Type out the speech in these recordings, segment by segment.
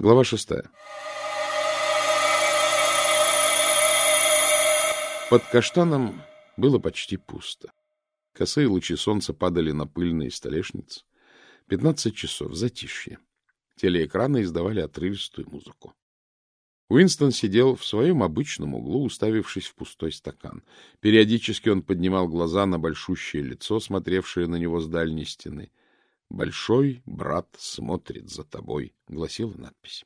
Глава шестая. Под каштаном было почти пусто. Косые лучи солнца падали на пыльные столешницы. Пятнадцать часов, затишье. Телеэкраны издавали отрывистую музыку. Уинстон сидел в своем обычном углу, уставившись в пустой стакан. Периодически он поднимал глаза на большущее лицо, смотревшее на него с дальней стены. «Большой брат смотрит за тобой», — гласила надпись.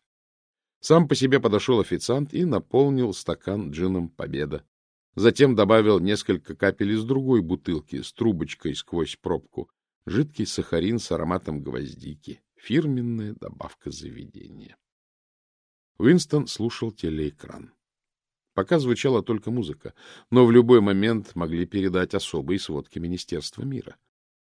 Сам по себе подошел официант и наполнил стакан джином «Победа». Затем добавил несколько капель из другой бутылки с трубочкой сквозь пробку. Жидкий сахарин с ароматом гвоздики. Фирменная добавка заведения. Уинстон слушал телеэкран. Пока звучала только музыка, но в любой момент могли передать особые сводки Министерства мира.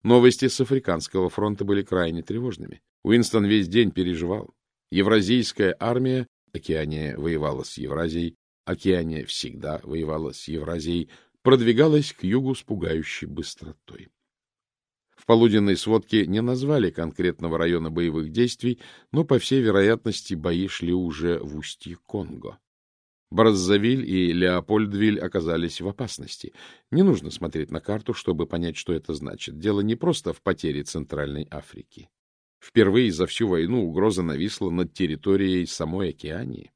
Новости с Африканского фронта были крайне тревожными. Уинстон весь день переживал. Евразийская армия, Океания воевала с Евразией, Океания всегда воевала с Евразией, продвигалась к югу с пугающей быстротой. В полуденной сводке не назвали конкретного района боевых действий, но, по всей вероятности, бои шли уже в устье Конго. Браззавиль и Леопольдвиль оказались в опасности. Не нужно смотреть на карту, чтобы понять, что это значит. Дело не просто в потере Центральной Африки. Впервые за всю войну угроза нависла над территорией самой Океании.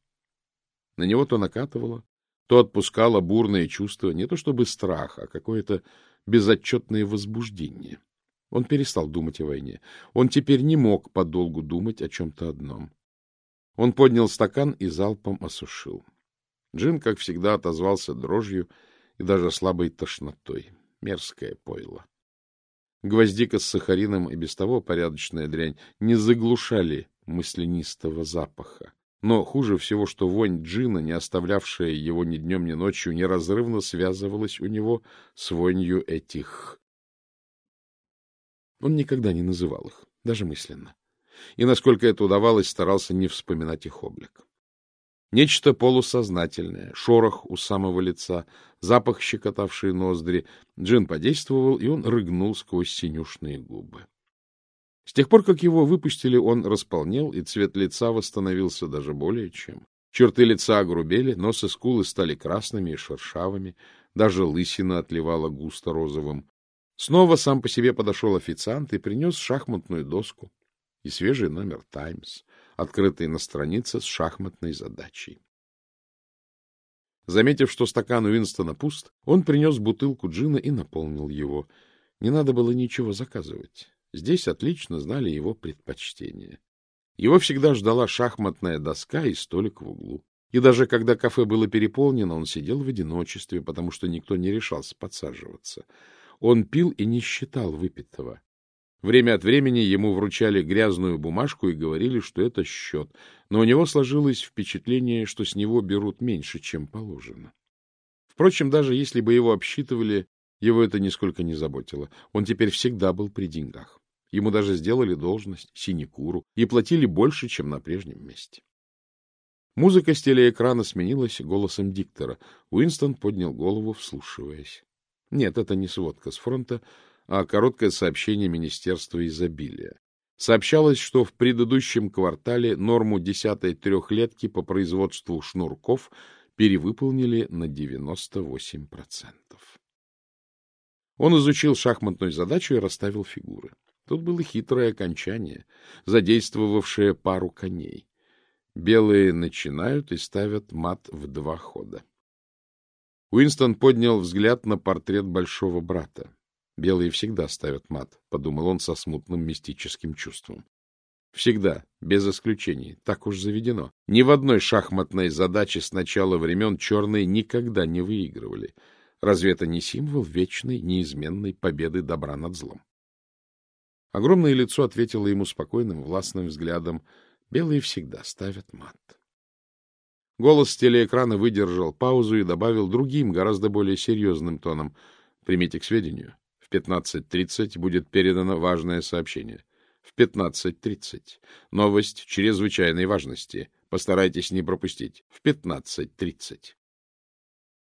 На него то накатывало, то отпускало бурное чувство, не то чтобы страх, а какое-то безотчетное возбуждение. Он перестал думать о войне. Он теперь не мог подолгу думать о чем-то одном. Он поднял стакан и залпом осушил. Джин, как всегда, отозвался дрожью и даже слабой тошнотой. Мерзкое пойло. Гвоздика с сахарином и без того порядочная дрянь не заглушали мысленистого запаха. Но хуже всего, что вонь джина, не оставлявшая его ни днем, ни ночью, неразрывно связывалась у него с вонью этих... Он никогда не называл их, даже мысленно. И, насколько это удавалось, старался не вспоминать их облик. Нечто полусознательное, шорох у самого лица, запах, щекотавший ноздри. Джин подействовал, и он рыгнул сквозь синюшные губы. С тех пор, как его выпустили, он располнел, и цвет лица восстановился даже более чем. Черты лица огрубели, нос и скулы стали красными и шершавыми, даже лысина отливала густо розовым. Снова сам по себе подошел официант и принес шахматную доску и свежий номер «Таймс», открытый на странице с шахматной задачей. Заметив, что стакан Уинстона пуст, он принес бутылку джина и наполнил его. Не надо было ничего заказывать. Здесь отлично знали его предпочтения. Его всегда ждала шахматная доска и столик в углу. И даже когда кафе было переполнено, он сидел в одиночестве, потому что никто не решался подсаживаться. Он пил и не считал выпитого. Время от времени ему вручали грязную бумажку и говорили, что это счет, но у него сложилось впечатление, что с него берут меньше, чем положено. Впрочем, даже если бы его обсчитывали, его это нисколько не заботило. Он теперь всегда был при деньгах. Ему даже сделали должность, синекуру, и платили больше, чем на прежнем месте. Музыка с телеэкрана сменилась голосом диктора. Уинстон поднял голову, вслушиваясь. Нет, это не сводка с фронта, а короткое сообщение Министерства изобилия. Сообщалось, что в предыдущем квартале норму десятой трехлетки по производству шнурков перевыполнили на 98%. Он изучил шахматную задачу и расставил фигуры. Тут было хитрое окончание, задействовавшее пару коней. Белые начинают и ставят мат в два хода. Уинстон поднял взгляд на портрет большого брата. Белые всегда ставят мат, — подумал он со смутным мистическим чувством. Всегда, без исключений, так уж заведено. Ни в одной шахматной задаче с начала времен черные никогда не выигрывали. Разве это не символ вечной, неизменной победы добра над злом? Огромное лицо ответило ему спокойным, властным взглядом. Белые всегда ставят мат. Голос с телеэкрана выдержал паузу и добавил другим, гораздо более серьезным тоном. Примите к сведению. В 15.30 будет передано важное сообщение. В 15.30. Новость чрезвычайной важности. Постарайтесь не пропустить. В 15.30.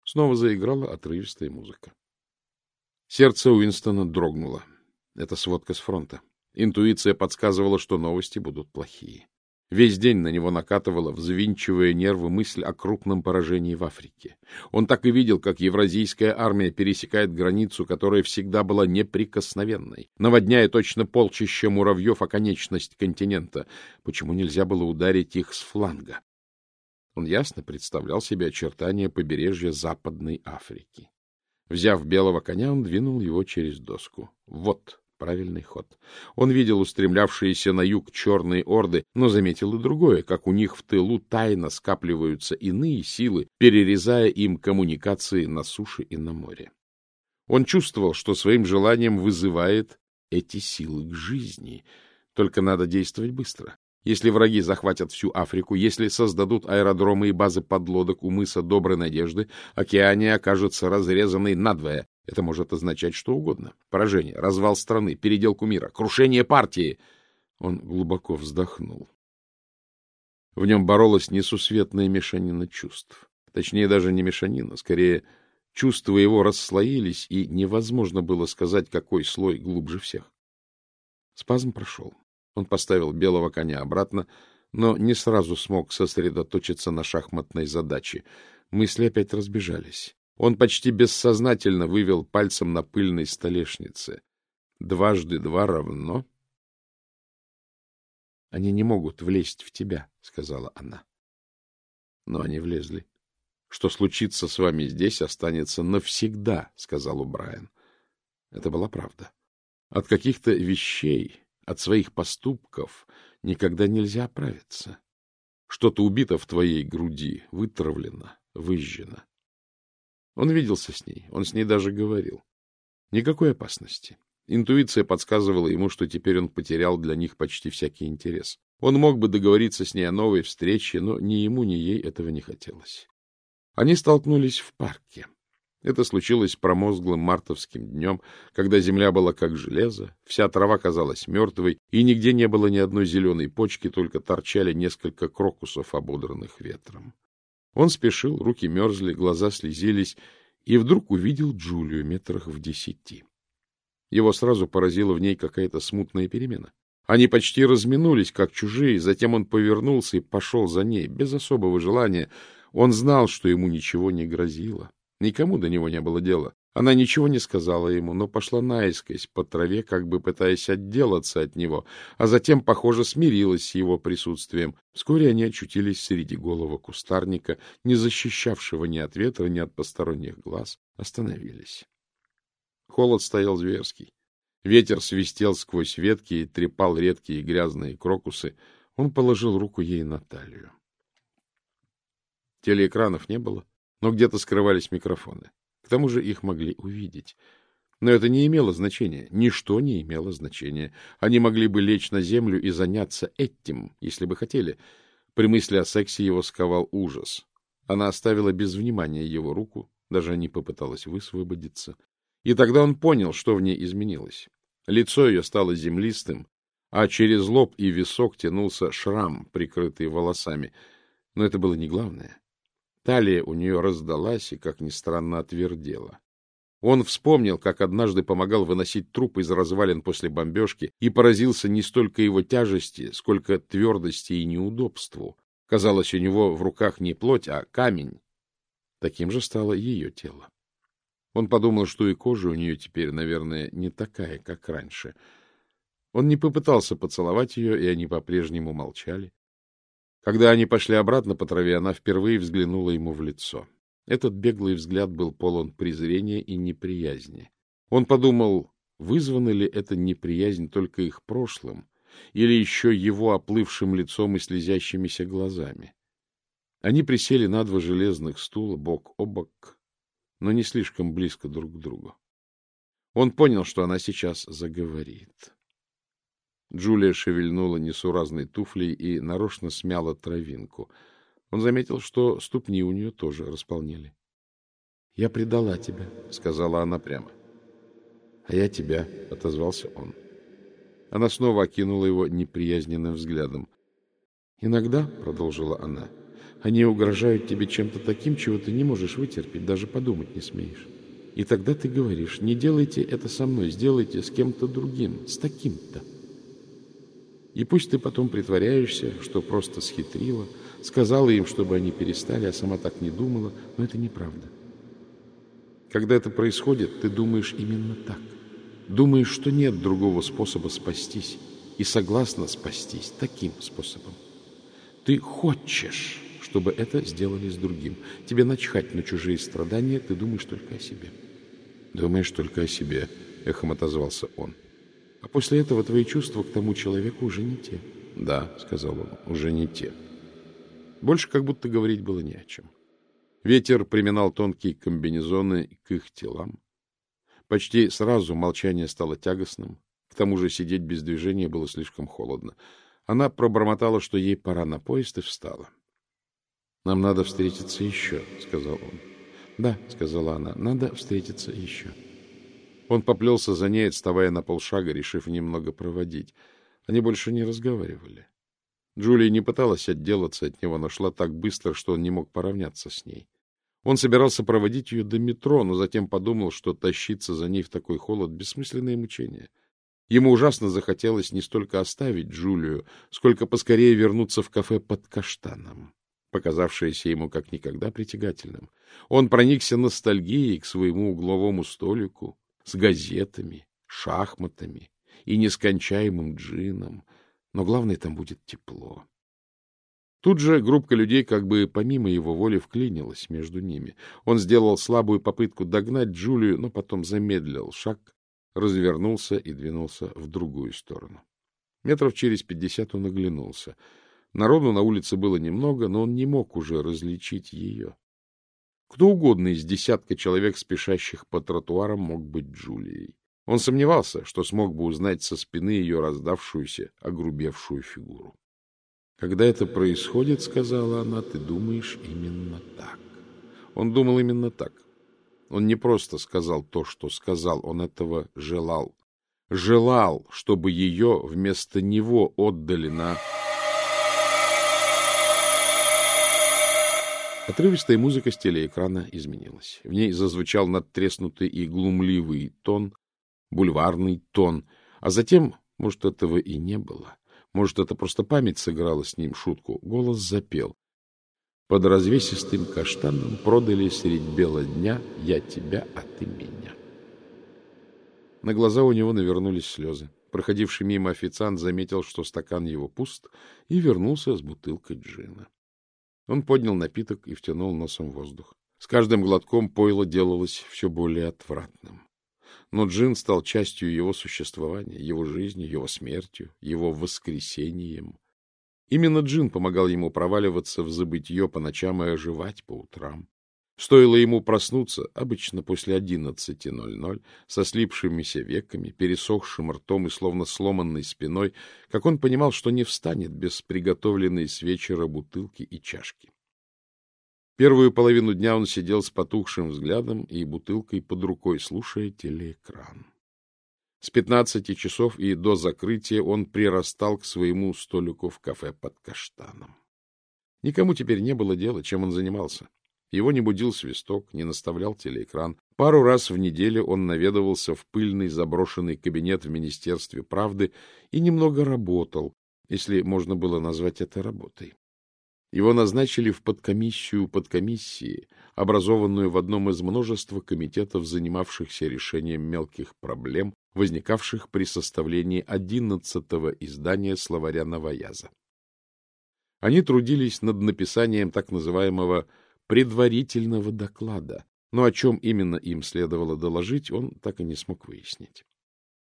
Снова заиграла отрывистая музыка. Сердце Уинстона дрогнуло. Это сводка с фронта. Интуиция подсказывала, что новости будут плохие. Весь день на него накатывала, взвинчивая нервы, мысль о крупном поражении в Африке. Он так и видел, как евразийская армия пересекает границу, которая всегда была неприкосновенной, наводняя точно полчища муравьев о конечность континента. Почему нельзя было ударить их с фланга? Он ясно представлял себе очертания побережья Западной Африки. Взяв белого коня, он двинул его через доску. Вот правильный ход. Он видел устремлявшиеся на юг черные орды, но заметил и другое, как у них в тылу тайно скапливаются иные силы, перерезая им коммуникации на суше и на море. Он чувствовал, что своим желанием вызывает эти силы к жизни. Только надо действовать быстро. Если враги захватят всю Африку, если создадут аэродромы и базы подлодок у мыса Доброй Надежды, Океания окажется разрезанной надвое. Это может означать что угодно. Поражение, развал страны, переделку мира, крушение партии. Он глубоко вздохнул. В нем боролась несусветная мешанина чувств. Точнее, даже не мешанина, скорее, чувства его расслоились, и невозможно было сказать, какой слой глубже всех. Спазм прошел. Он поставил белого коня обратно, но не сразу смог сосредоточиться на шахматной задаче. Мысли опять разбежались. Он почти бессознательно вывел пальцем на пыльной столешнице. Дважды два равно... — Они не могут влезть в тебя, — сказала она. Но они влезли. — Что случится с вами здесь, останется навсегда, — сказал Убрайан. Это была правда. От каких-то вещей, от своих поступков никогда нельзя оправиться. Что-то убито в твоей груди, вытравлено, выжжено. Он виделся с ней, он с ней даже говорил. Никакой опасности. Интуиция подсказывала ему, что теперь он потерял для них почти всякий интерес. Он мог бы договориться с ней о новой встрече, но ни ему, ни ей этого не хотелось. Они столкнулись в парке. Это случилось промозглым мартовским днем, когда земля была как железо, вся трава казалась мертвой, и нигде не было ни одной зеленой почки, только торчали несколько крокусов, ободранных ветром. Он спешил, руки мерзли, глаза слезились, и вдруг увидел Джулию метрах в десяти. Его сразу поразила в ней какая-то смутная перемена. Они почти разминулись, как чужие, затем он повернулся и пошел за ней, без особого желания. Он знал, что ему ничего не грозило. Никому до него не было дела. Она ничего не сказала ему, но пошла наискось по траве, как бы пытаясь отделаться от него, а затем, похоже, смирилась с его присутствием. Вскоре они очутились среди голого кустарника, не защищавшего ни от ветра, ни от посторонних глаз, остановились. Холод стоял зверский. Ветер свистел сквозь ветки и трепал редкие грязные крокусы. Он положил руку ей на талию. Телеэкранов не было но где-то скрывались микрофоны. К тому же их могли увидеть. Но это не имело значения. Ничто не имело значения. Они могли бы лечь на землю и заняться этим, если бы хотели. При мысли о сексе его сковал ужас. Она оставила без внимания его руку, даже не попыталась высвободиться. И тогда он понял, что в ней изменилось. Лицо ее стало землистым, а через лоб и висок тянулся шрам, прикрытый волосами. Но это было не главное. Талия у нее раздалась и, как ни странно, отвердела. Он вспомнил, как однажды помогал выносить труп из развалин после бомбежки и поразился не столько его тяжести, сколько твердости и неудобству. Казалось, у него в руках не плоть, а камень. Таким же стало ее тело. Он подумал, что и кожа у нее теперь, наверное, не такая, как раньше. Он не попытался поцеловать ее, и они по-прежнему молчали. Когда они пошли обратно по траве, она впервые взглянула ему в лицо. Этот беглый взгляд был полон презрения и неприязни. Он подумал, вызвана ли эта неприязнь только их прошлым, или еще его оплывшим лицом и слезящимися глазами. Они присели на два железных стула, бок о бок, но не слишком близко друг к другу. Он понял, что она сейчас заговорит. Джулия шевельнула несуразной туфлей и нарочно смяла травинку. Он заметил, что ступни у нее тоже располнели. — Я предала тебя, — сказала она прямо. — А я тебя, — отозвался он. Она снова окинула его неприязненным взглядом. — Иногда, — продолжила она, — они угрожают тебе чем-то таким, чего ты не можешь вытерпеть, даже подумать не смеешь. И тогда ты говоришь, не делайте это со мной, сделайте с кем-то другим, с таким-то. И пусть ты потом притворяешься, что просто схитрила, сказала им, чтобы они перестали, а сама так не думала, но это неправда. Когда это происходит, ты думаешь именно так. Думаешь, что нет другого способа спастись, и согласна спастись таким способом. Ты хочешь, чтобы это сделали с другим. Тебе начхать на чужие страдания, ты думаешь только о себе. Думаешь только о себе, эхом отозвался он. А после этого твои чувства к тому человеку уже не те. Да, сказал он, уже не те. Больше как будто говорить было не о чем. Ветер приминал тонкие комбинезоны к их телам. Почти сразу молчание стало тягостным. К тому же сидеть без движения было слишком холодно. Она пробормотала, что ей пора на поезд, и встала. — Нам надо встретиться еще, — сказал он. — Да, — сказала она, — надо встретиться еще. Он поплелся за ней, отставая на полшага, решив немного проводить. Они больше не разговаривали. Джулия не пыталась отделаться от него, но шла так быстро, что он не мог поравняться с ней. Он собирался проводить ее до метро, но затем подумал, что тащиться за ней в такой холод — бессмысленное мучение. Ему ужасно захотелось не столько оставить Джулию, сколько поскорее вернуться в кафе под каштаном, показавшееся ему как никогда притягательным. Он проникся ностальгией к своему угловому столику с газетами, шахматами и нескончаемым джином, но главное, там будет тепло. Тут же группка людей как бы помимо его воли вклинилась между ними. Он сделал слабую попытку догнать Джулию, но потом замедлил шаг развернулся и двинулся в другую сторону. Метров через пятьдесят он оглянулся. Народу на улице было немного, но он не мог уже различить ее. Кто угодно из десятка человек, спешащих по тротуарам, мог быть Джулией. Он сомневался, что смог бы узнать со спины ее раздавшуюся, огрубевшую фигуру. — Когда это происходит, — сказала она, — ты думаешь именно так. Он думал именно так. Он не просто сказал то, что сказал, он этого желал. Желал, чтобы ее вместо него отдали на... Отрывистая музыка с телеэкрана изменилась. В ней зазвучал надтреснутый и глумливый тон, бульварный тон, а затем, может, этого и не было, может, это просто память сыграла с ним шутку, голос запел. Под развесистым каштаном продали средь бела дня я тебя, а ты меня. На глаза у него навернулись слезы. Проходивший мимо официант заметил, что стакан его пуст, и вернулся с бутылкой джина. Он поднял напиток и втянул носом воздух. С каждым глотком пойло делалось все более отвратным. Но джин стал частью его существования, его жизни, его смертью, его воскресением. Именно джин помогал ему проваливаться в забытье по ночам и оживать по утрам. Стоило ему проснуться, обычно после одиннадцати ноль ноль, со слипшимися веками, пересохшим ртом и словно сломанной спиной, как он понимал, что не встанет без приготовленной с вечера бутылки и чашки. Первую половину дня он сидел с потухшим взглядом и бутылкой под рукой, слушая телеэкран. С пятнадцати часов и до закрытия он прирастал к своему столику в кафе под каштаном. Никому теперь не было дела, чем он занимался. Его не будил свисток, не наставлял телеэкран. Пару раз в неделю он наведывался в пыльный заброшенный кабинет в Министерстве правды и немного работал, если можно было назвать это работой. Его назначили в подкомиссию подкомиссии, образованную в одном из множества комитетов, занимавшихся решением мелких проблем, возникавших при составлении одиннадцатого издания словаря Новояза. Они трудились над написанием так называемого предварительного доклада, но о чем именно им следовало доложить, он так и не смог выяснить.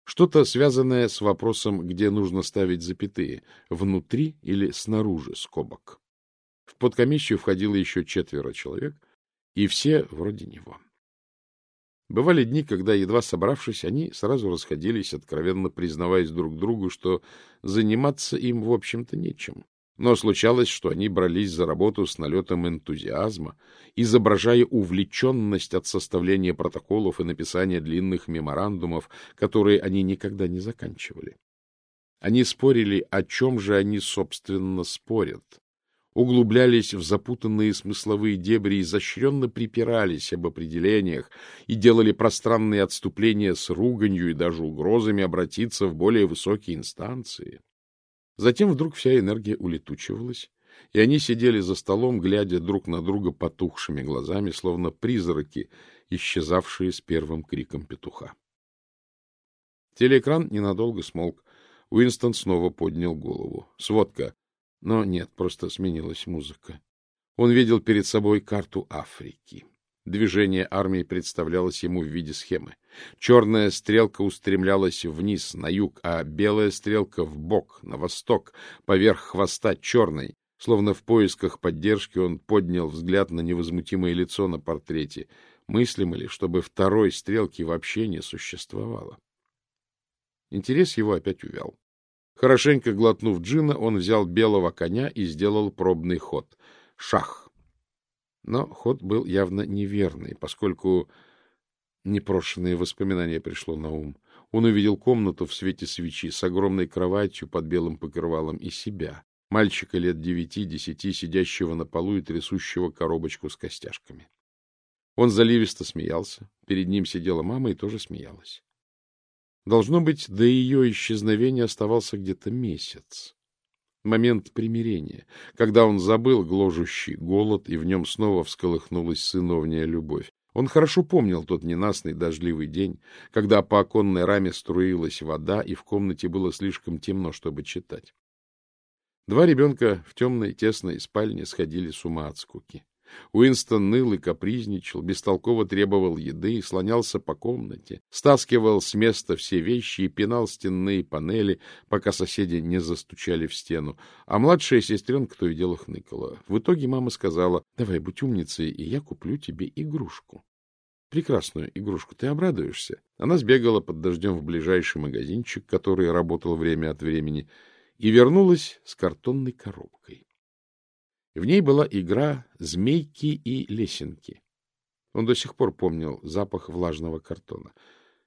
Что-то связанное с вопросом, где нужно ставить запятые, внутри или снаружи скобок. В подкомиссию входило еще четверо человек, и все вроде него. Бывали дни, когда, едва собравшись, они сразу расходились, откровенно признаваясь друг другу, что заниматься им, в общем-то, нечем. Но случалось, что они брались за работу с налетом энтузиазма, изображая увлеченность от составления протоколов и написания длинных меморандумов, которые они никогда не заканчивали. Они спорили, о чем же они, собственно, спорят, углублялись в запутанные смысловые дебри, изощренно припирались об определениях и делали пространные отступления с руганью и даже угрозами обратиться в более высокие инстанции. Затем вдруг вся энергия улетучивалась, и они сидели за столом, глядя друг на друга потухшими глазами, словно призраки, исчезавшие с первым криком петуха. Телеэкран ненадолго смолк. Уинстон снова поднял голову. Сводка. Но нет, просто сменилась музыка. Он видел перед собой карту Африки. Движение армии представлялось ему в виде схемы. Черная стрелка устремлялась вниз, на юг, а белая стрелка в бок, на восток, поверх хвоста черной. Словно в поисках поддержки он поднял взгляд на невозмутимое лицо на портрете. Мыслимо ли, чтобы второй стрелки вообще не существовало? Интерес его опять увял. Хорошенько глотнув джина, он взял белого коня и сделал пробный ход. Шах! Но ход был явно неверный, поскольку непрошенное воспоминание пришло на ум. Он увидел комнату в свете свечи с огромной кроватью под белым покрывалом и себя, мальчика лет девяти-десяти, сидящего на полу и трясущего коробочку с костяшками. Он заливисто смеялся. Перед ним сидела мама и тоже смеялась. Должно быть, до ее исчезновения оставался где-то месяц момент примирения, когда он забыл гложущий голод, и в нем снова всколыхнулась сыновняя любовь. Он хорошо помнил тот ненастный дождливый день, когда по оконной раме струилась вода, и в комнате было слишком темно, чтобы читать. Два ребенка в темной тесной спальне сходили с ума от скуки. Уинстон ныл и капризничал, бестолково требовал еды, слонялся по комнате, стаскивал с места все вещи и пинал стенные панели, пока соседи не застучали в стену. А младшая сестренка то и дело хныкала. В итоге мама сказала, давай будь умницей, и я куплю тебе игрушку. Прекрасную игрушку, ты обрадуешься. Она сбегала под дождем в ближайший магазинчик, который работал время от времени, и вернулась с картонной коробкой. В ней была игра «Змейки и лесенки». Он до сих пор помнил запах влажного картона.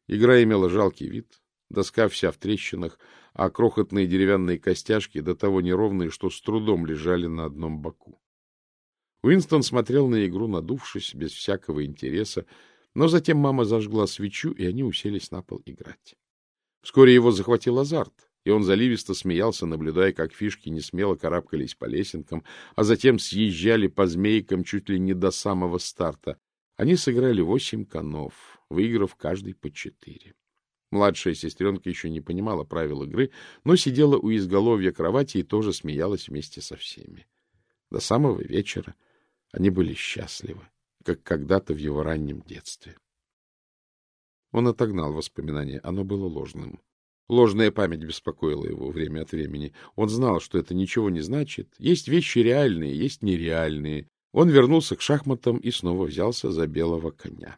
Игра имела жалкий вид, доска вся в трещинах, а крохотные деревянные костяшки до того неровные, что с трудом лежали на одном боку. Уинстон смотрел на игру, надувшись, без всякого интереса, но затем мама зажгла свечу, и они уселись на пол играть. Вскоре его захватил азарт и он заливисто смеялся, наблюдая, как фишки не смело карабкались по лесенкам, а затем съезжали по змейкам чуть ли не до самого старта. Они сыграли восемь конов, выиграв каждый по четыре. Младшая сестренка еще не понимала правил игры, но сидела у изголовья кровати и тоже смеялась вместе со всеми. До самого вечера они были счастливы, как когда-то в его раннем детстве. Он отогнал воспоминание, оно было ложным. Ложная память беспокоила его время от времени. Он знал, что это ничего не значит. Есть вещи реальные, есть нереальные. Он вернулся к шахматам и снова взялся за белого коня.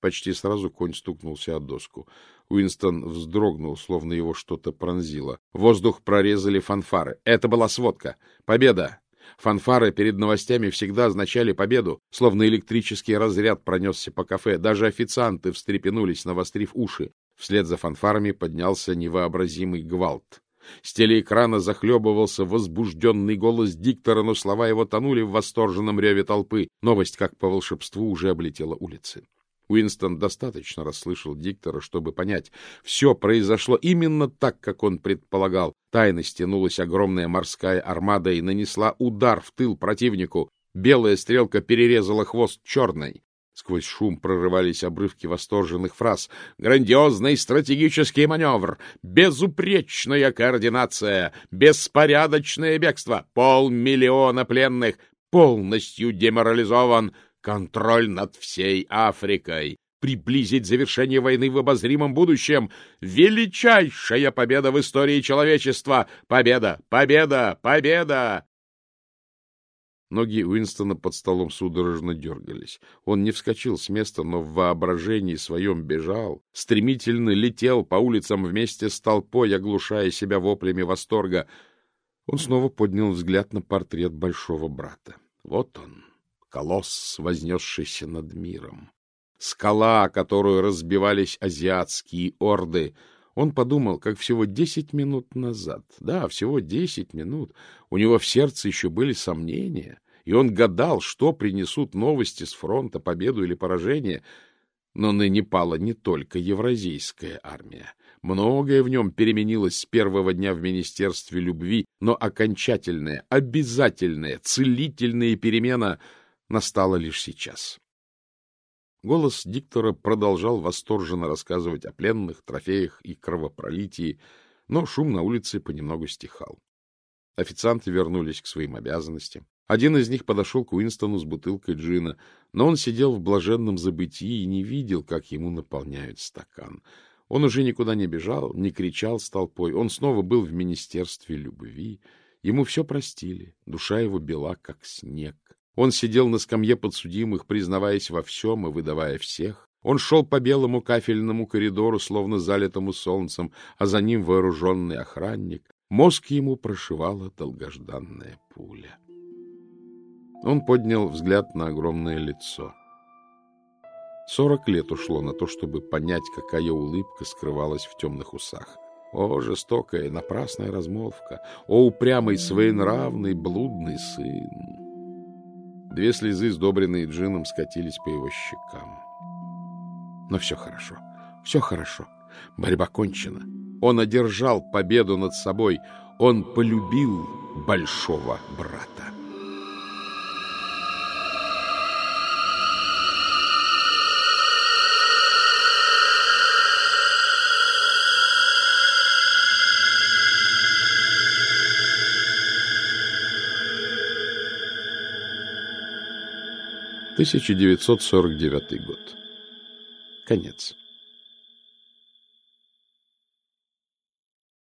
Почти сразу конь стукнулся о доску. Уинстон вздрогнул, словно его что-то пронзило. Воздух прорезали фанфары. Это была сводка. Победа! Фанфары перед новостями всегда означали победу, словно электрический разряд пронесся по кафе. Даже официанты встрепенулись, навострив уши. Вслед за фанфарами поднялся невообразимый гвалт. С телеэкрана захлебывался возбужденный голос диктора, но слова его тонули в восторженном реве толпы. Новость, как по волшебству, уже облетела улицы. Уинстон достаточно расслышал диктора, чтобы понять, все произошло именно так, как он предполагал. Тайно стянулась огромная морская армада и нанесла удар в тыл противнику. Белая стрелка перерезала хвост черной. Сквозь шум прорывались обрывки восторженных фраз. «Грандиозный стратегический маневр! Безупречная координация! Беспорядочное бегство! Полмиллиона пленных! Полностью деморализован! Контроль над всей Африкой! Приблизить завершение войны в обозримом будущем! Величайшая победа в истории человечества! Победа! Победа! Победа!» Ноги Уинстона под столом судорожно дергались. Он не вскочил с места, но в воображении своем бежал, стремительно летел по улицам вместе с толпой, оглушая себя воплями восторга. Он снова поднял взгляд на портрет большого брата. Вот он, колосс, вознесшийся над миром. Скала, которую разбивались азиатские орды — он подумал, как всего десять минут назад, да, всего десять минут, у него в сердце еще были сомнения, и он гадал, что принесут новости с фронта, победу или поражение. Но ныне пала не только евразийская армия. Многое в нем переменилось с первого дня в Министерстве любви, но окончательная, обязательная, целительная перемена настала лишь сейчас. Голос диктора продолжал восторженно рассказывать о пленных, трофеях и кровопролитии, но шум на улице понемногу стихал. Официанты вернулись к своим обязанностям. Один из них подошел к Уинстону с бутылкой джина, но он сидел в блаженном забытии и не видел, как ему наполняют стакан. Он уже никуда не бежал, не кричал с толпой. Он снова был в Министерстве любви. Ему все простили, душа его бела, как снег. Он сидел на скамье подсудимых, признаваясь во всем и выдавая всех. Он шел по белому кафельному коридору, словно залитому солнцем, а за ним вооруженный охранник. Мозг ему прошивала долгожданная пуля. Он поднял взгляд на огромное лицо. Сорок лет ушло на то, чтобы понять, какая улыбка скрывалась в темных усах. О, жестокая, напрасная размолвка! О, упрямый, своенравный, блудный сын! Две слезы, сдобренные джином, скатились по его щекам. Но все хорошо, все хорошо. Борьба кончена. Он одержал победу над собой. Он полюбил большого брата. 1949 год. Конец.